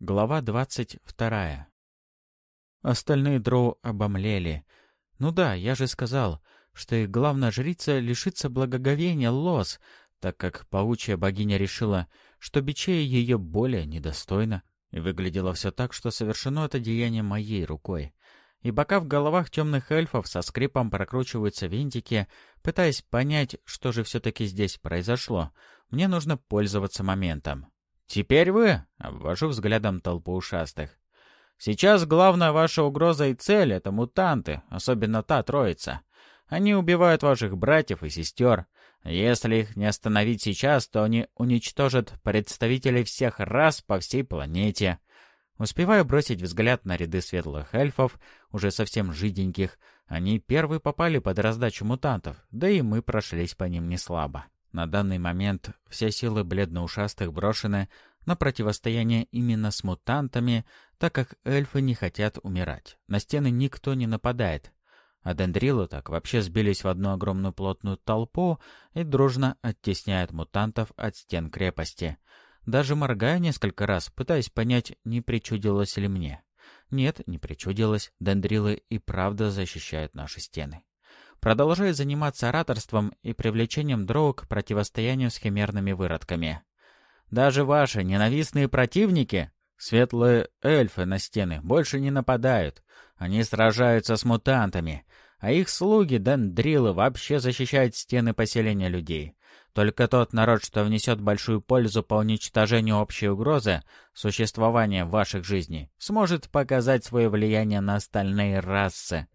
Глава двадцать вторая. Остальные дроу обомлели. Ну да, я же сказал, что их главная жрица лишится благоговения лос, так как паучья богиня решила, что бичей ее более недостойно. И выглядело все так, что совершено это деяние моей рукой. И пока в головах темных эльфов со скрипом прокручиваются винтики, пытаясь понять, что же все-таки здесь произошло, мне нужно пользоваться моментом. «Теперь вы!» — обвожу взглядом толпу ушастых. «Сейчас главная ваша угроза и цель — это мутанты, особенно та троица. Они убивают ваших братьев и сестер. Если их не остановить сейчас, то они уничтожат представителей всех рас по всей планете». Успеваю бросить взгляд на ряды светлых эльфов, уже совсем жиденьких. Они первые попали под раздачу мутантов, да и мы прошлись по ним неслабо. На данный момент все силы бледноушастых брошены на противостояние именно с мутантами, так как эльфы не хотят умирать. На стены никто не нападает. А дендрилы так вообще сбились в одну огромную плотную толпу и дружно оттесняют мутантов от стен крепости. Даже моргая несколько раз, пытаясь понять, не причудилось ли мне. Нет, не причудилось. Дендрилы и правда защищают наши стены продолжает заниматься ораторством и привлечением дроу к противостоянию с химерными выродками. Даже ваши ненавистные противники, светлые эльфы на стены, больше не нападают. Они сражаются с мутантами, а их слуги, дендрилы, вообще защищают стены поселения людей. Только тот народ, что внесет большую пользу по уничтожению общей угрозы существования ваших жизней, сможет показать свое влияние на остальные расы.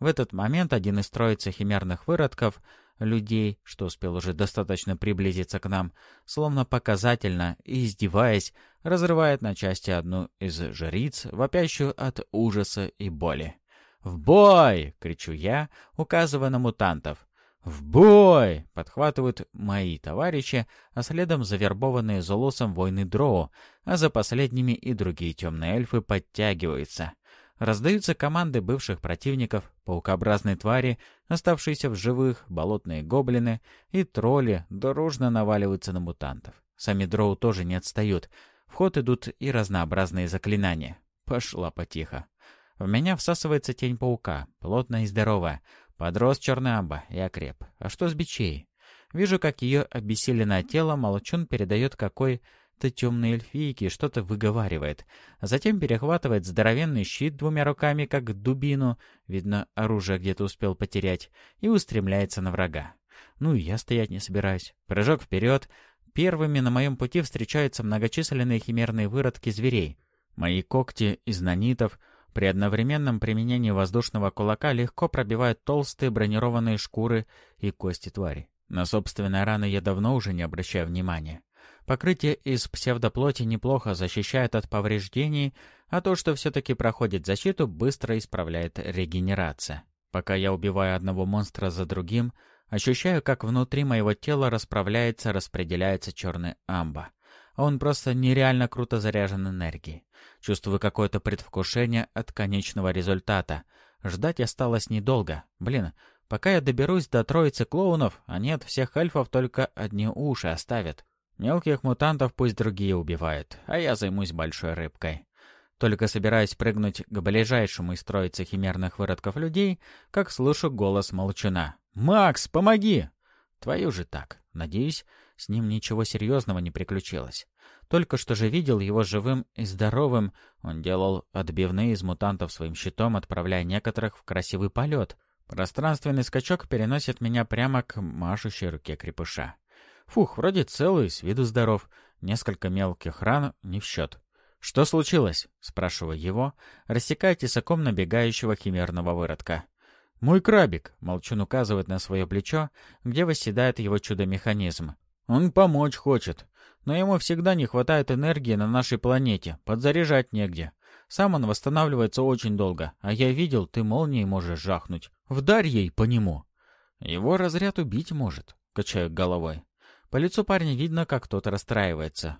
В этот момент один из троицы химерных выродков, людей, что успел уже достаточно приблизиться к нам, словно показательно и издеваясь, разрывает на части одну из жриц, вопящую от ужаса и боли. «В бой!» — кричу я, указывая на мутантов. «В бой!» — подхватывают мои товарищи, а следом завербованные Золусом войны Дроу, а за последними и другие темные эльфы подтягиваются. Раздаются команды бывших противников, паукообразные твари, оставшиеся в живых, болотные гоблины и тролли дружно наваливаются на мутантов. Сами дроу тоже не отстают. В ход идут и разнообразные заклинания. Пошла потихо. В меня всасывается тень паука, плотная и здоровая. Подрос черный амба и окреп. А что с бичей? Вижу, как ее обессиленное тело молчун передает какой то темной эльфийки что-то выговаривает, а затем перехватывает здоровенный щит двумя руками, как дубину, видно, оружие где-то успел потерять, и устремляется на врага. Ну и я стоять не собираюсь. Прыжок вперед. Первыми на моем пути встречаются многочисленные химерные выродки зверей. Мои когти из нанитов при одновременном применении воздушного кулака легко пробивают толстые бронированные шкуры и кости твари. На собственные раны я давно уже не обращаю внимания. Покрытие из псевдоплоти неплохо защищает от повреждений, а то, что все-таки проходит защиту, быстро исправляет регенерация. Пока я убиваю одного монстра за другим, ощущаю, как внутри моего тела расправляется, распределяется черный амба. Он просто нереально круто заряжен энергией. Чувствую какое-то предвкушение от конечного результата. Ждать осталось недолго. Блин, пока я доберусь до троицы клоунов, а нет, всех эльфов только одни уши оставят. Мелких мутантов пусть другие убивают, а я займусь большой рыбкой. Только собираюсь прыгнуть к ближайшему из троицы химерных выродков людей, как слышу голос молчуна. «Макс, помоги!» Твою же так. Надеюсь, с ним ничего серьезного не приключилось. Только что же видел его живым и здоровым. Он делал отбивные из мутантов своим щитом, отправляя некоторых в красивый полет. Пространственный скачок переносит меня прямо к машущей руке крепыша. Фух, вроде целый, с виду здоров. Несколько мелких ран не в счет. «Что случилось?» — спрашиваю его, рассекая тесаком набегающего химерного выродка. «Мой крабик!» — Молчун указывает на свое плечо, где восседает его чудо-механизм. «Он помочь хочет, но ему всегда не хватает энергии на нашей планете, подзаряжать негде. Сам он восстанавливается очень долго, а я видел, ты молнией можешь жахнуть. Вдарь ей по нему!» «Его разряд убить может», — качаю головой. По лицу парня видно, как тот расстраивается.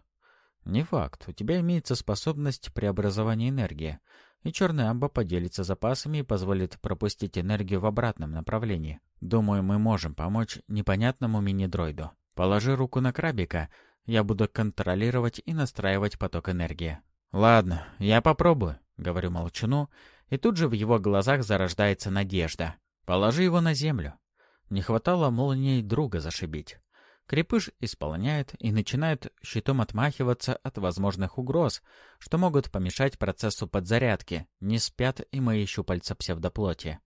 Не факт. У тебя имеется способность преобразования энергии, и черный амба поделится запасами и позволит пропустить энергию в обратном направлении. Думаю, мы можем помочь непонятному мини-дроиду. Положи руку на крабика, я буду контролировать и настраивать поток энергии. «Ладно, я попробую», — говорю молчану, и тут же в его глазах зарождается надежда. «Положи его на землю». Не хватало молнией друга зашибить. Крепыш исполняет и начинает щитом отмахиваться от возможных угроз, что могут помешать процессу подзарядки, не спят и мои щупальца псевдоплоти.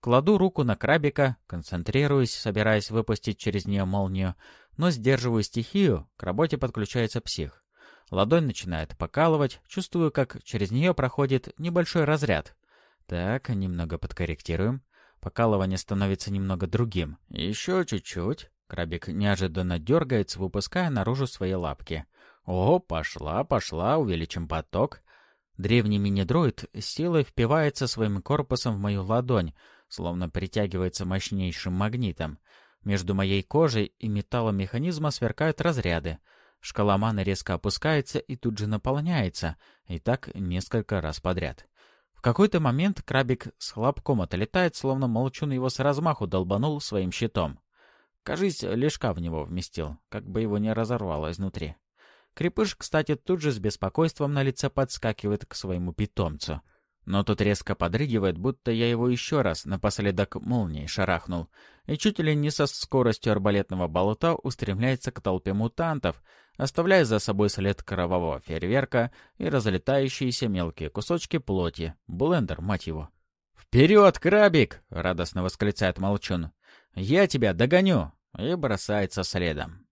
Кладу руку на крабика, концентрируюсь, собираясь выпустить через нее молнию, но сдерживаю стихию, к работе подключается псих. Ладонь начинает покалывать, чувствую, как через нее проходит небольшой разряд. Так, немного подкорректируем. Покалывание становится немного другим. Еще чуть-чуть. Крабик неожиданно дергается, выпуская наружу свои лапки. О, пошла, пошла, увеличим поток. Древний мини-дроид силой впивается своим корпусом в мою ладонь, словно притягивается мощнейшим магнитом. Между моей кожей и металлом механизма сверкают разряды. Шкала маны резко опускается и тут же наполняется, и так несколько раз подряд. В какой-то момент крабик с хлопком отлетает, словно молчун его с размаху долбанул своим щитом. Кажись, лишка в него вместил, как бы его не разорвало изнутри. Крепыш, кстати, тут же с беспокойством на лице подскакивает к своему питомцу. Но тот резко подрыгивает, будто я его еще раз напоследок молнией шарахнул, и чуть ли не со скоростью арбалетного болота устремляется к толпе мутантов, оставляя за собой след кровавого фейерверка и разлетающиеся мелкие кусочки плоти. Блендер, мать его. «Вперед, крабик!» — радостно восклицает Молчун. «Я тебя догоню!» И бросается следом.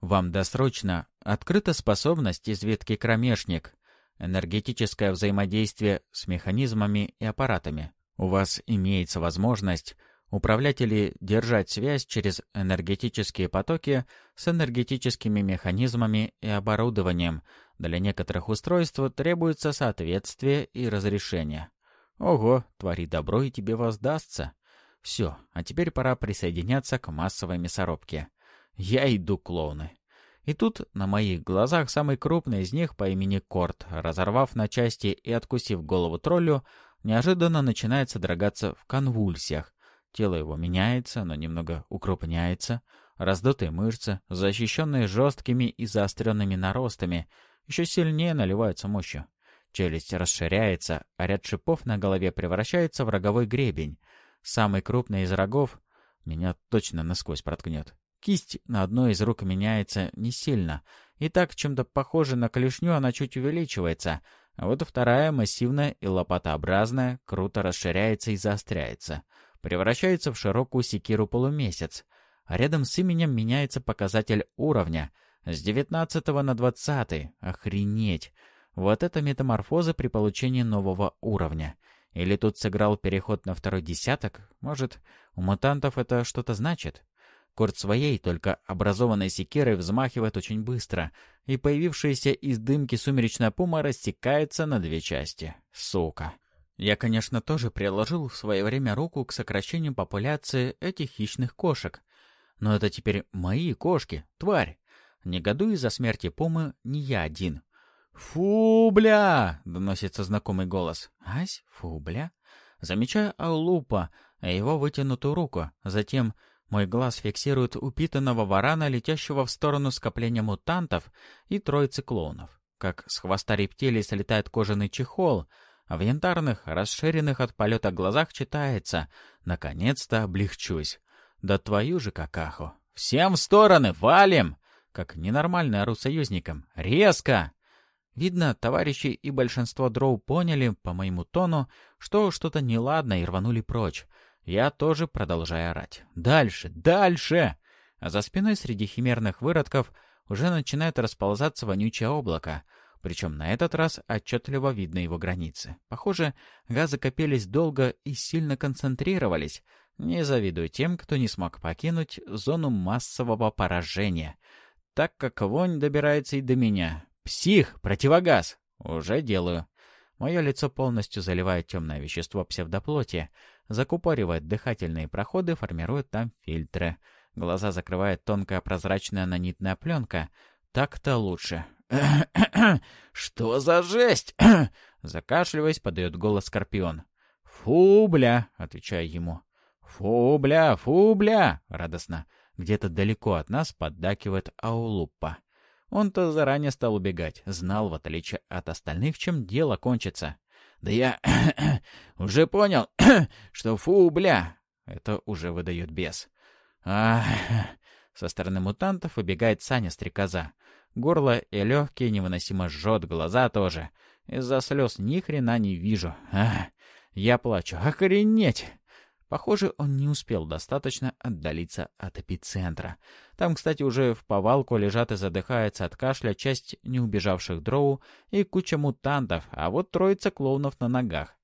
Вам досрочно открыта способность из ветки «Кромешник», энергетическое взаимодействие с механизмами и аппаратами. У вас имеется возможность управлять или держать связь через энергетические потоки с энергетическими механизмами и оборудованием. Для некоторых устройств требуется соответствие и разрешение. Ого, твори добро и тебе воздастся. Все, а теперь пора присоединяться к массовой мясорубке. Я иду, клоуны. И тут на моих глазах самый крупный из них по имени Корт, разорвав на части и откусив голову троллю, неожиданно начинает содрогаться в конвульсиях. Тело его меняется, но немного укрупняется. Раздутые мышцы, защищенные жесткими и заостренными наростами, еще сильнее наливаются мощью. Челюсть расширяется, а ряд шипов на голове превращается в роговой гребень. Самый крупный из рогов меня точно насквозь проткнет. Кисть на одной из рук меняется не сильно, и так чем-то похоже на клешню она чуть увеличивается, а вот вторая, массивная и лопатообразная, круто расширяется и заостряется, превращается в широкую секиру полумесяц, а рядом с именем меняется показатель уровня с 19 на 20. Охренеть! Вот это метаморфоза при получении нового уровня. Или тут сыграл переход на второй десяток? Может, у мутантов это что-то значит? Корт своей, только образованной секирой, взмахивает очень быстро, и появившаяся из дымки сумеречная пума растекается на две части. Сука. Я, конечно, тоже приложил в свое время руку к сокращению популяции этих хищных кошек. Но это теперь мои кошки, тварь. Негодую из-за смерти пумы не я один. «Фу, бля!» — доносится знакомый голос. «Ась, фу, бля!» Замечаю Аулупа, его вытянутую руку. Затем мой глаз фиксирует упитанного варана, летящего в сторону скопления мутантов и троицы клоунов. Как с хвоста рептилии слетает кожаный чехол, а в янтарных, расширенных от полета глазах читается «Наконец-то облегчусь». Да твою же какаху! «Всем в стороны! Валим!» Как ненормально ору союзникам. «Резко!» Видно, товарищи и большинство дроу поняли, по моему тону, что что-то неладно и рванули прочь. Я тоже продолжаю орать. «Дальше! Дальше!» А за спиной среди химерных выродков уже начинает расползаться вонючее облако. Причем на этот раз отчетливо видно его границы. Похоже, газы копились долго и сильно концентрировались. Не завидую тем, кто не смог покинуть зону массового поражения, так как вонь добирается и до меня. «Псих! Противогаз!» «Уже делаю». Мое лицо полностью заливает темное вещество псевдоплоти, закупоривает дыхательные проходы, формирует там фильтры. Глаза закрывает тонкая прозрачная нанитная пленка. Так-то лучше. «Что за жесть?» Закашливаясь, подает голос Скорпион. «Фу, бля!» — отвечаю ему. «Фу, бля! Фу, бля!» — радостно. Где-то далеко от нас поддакивает Аулуппа. Он-то заранее стал убегать, знал, в отличие от остальных, чем дело кончится. «Да я уже понял, что фу, бля!» Это уже выдает бес. а Со стороны мутантов выбегает Саня-стрекоза. Горло и легкие невыносимо жжет, глаза тоже. Из-за слез ни хрена не вижу. А, я плачу. Охренеть! Похоже, он не успел достаточно отдалиться от эпицентра. Там, кстати, уже в повалку лежат и задыхаются от кашля часть неубежавших дроу и куча мутантов, а вот троица клоунов на ногах.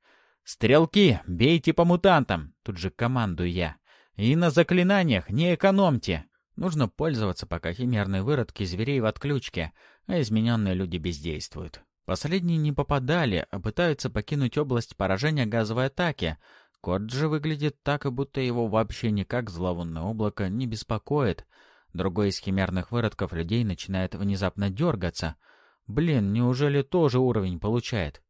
«Стрелки, бейте по мутантам!» — тут же командую я. «И на заклинаниях не экономьте!» Нужно пользоваться, пока химерные выродки зверей в отключке, а измененные люди бездействуют. Последние не попадали, а пытаются покинуть область поражения газовой атаки. Кот же выглядит так, будто его вообще никак зловонное облако не беспокоит. Другой из химерных выродков людей начинает внезапно дергаться. Блин, неужели тоже уровень получает?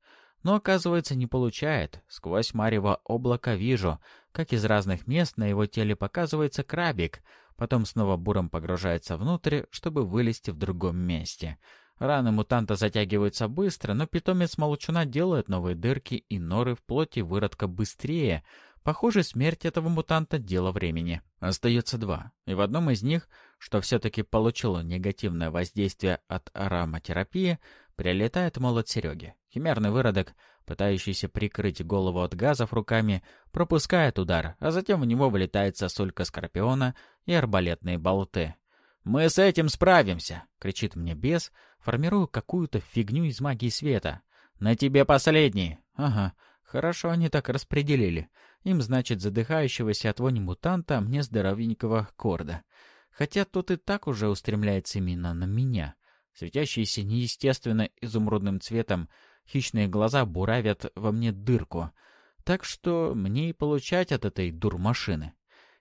Но, оказывается, не получает. Сквозь марево облако вижу, как из разных мест на его теле показывается крабик, потом снова буром погружается внутрь, чтобы вылезти в другом месте. Раны мутанта затягиваются быстро, но питомец молчуна делает новые дырки и норы в плоти выродка быстрее. Похоже, смерть этого мутанта — дело времени. Остается два. И в одном из них, что все-таки получило негативное воздействие от ароматерапии, прилетает молот Сереги. Химерный выродок, пытающийся прикрыть голову от газов руками, пропускает удар, а затем в него вылетает сосулька скорпиона и арбалетные болты. «Мы с этим справимся!» — кричит мне бес, формируя какую-то фигню из магии света. «На тебе последний!» «Ага, хорошо они так распределили. Им, значит, задыхающегося от вони мутанта, мне здоровенького корда. Хотя тот и так уже устремляется именно на меня. Светящиеся неестественно изумрудным цветом хищные глаза буравят во мне дырку. Так что мне и получать от этой дурмашины.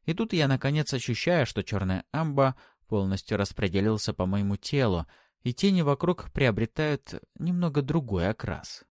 И тут я наконец ощущаю, что черная амба полностью распределился по моему телу, и тени вокруг приобретают немного другой окрас.